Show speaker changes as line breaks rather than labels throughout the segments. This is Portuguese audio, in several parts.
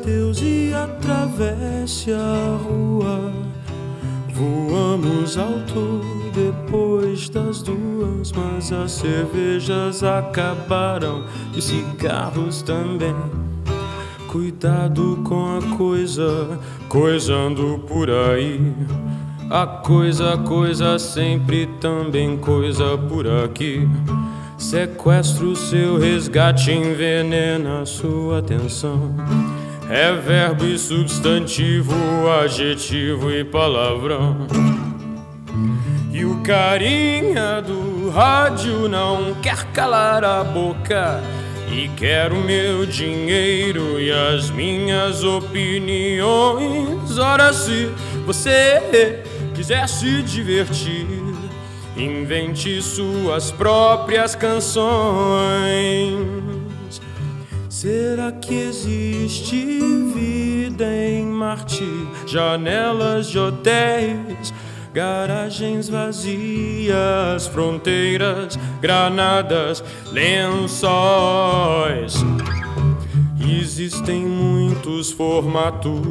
adeus e atravesse a rua. Voamos alto depois das duas, mas as cervejas acabaram e os cigarros também. Cuidado com a coisa, coisando por aí. A coisa, coisa, sempre também coisa por aqui. Sequestro seu resgate, envenena sua atenção. É verbo e substantivo, adjetivo e palavrão. E o carinha do rádio não quer calar a boca. E quer o meu dinheiro e as minhas opiniões. Ora, se você quiser se divertir, invente suas próprias canções. Será que existe vida em Marte? Janelas de hotéis, garagens vazias, fronteiras, granadas, lençóis. Existem muitos formatos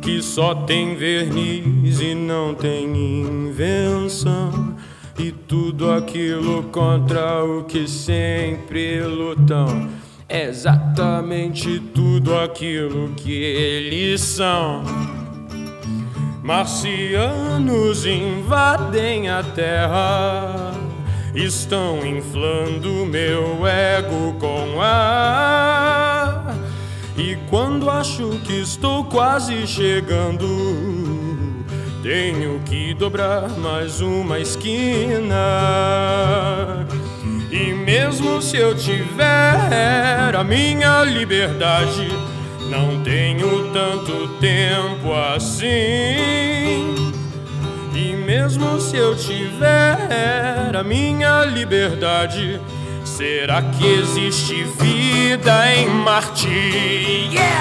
que só tem verniz e não tem invenção. E tudo aquilo contra o que sempre lutam. Exatamente tudo aquilo que eles são. Marcianos invadem a terra, estão inflando meu ego com ar. E quando acho que estou quase chegando, tenho que dobrar mais uma esquina. E mesmo se eu tiver a minha liberdade, não tenho tanto tempo assim. E mesmo se eu tiver a minha liberdade, será que existe vida em Marte? Yeah!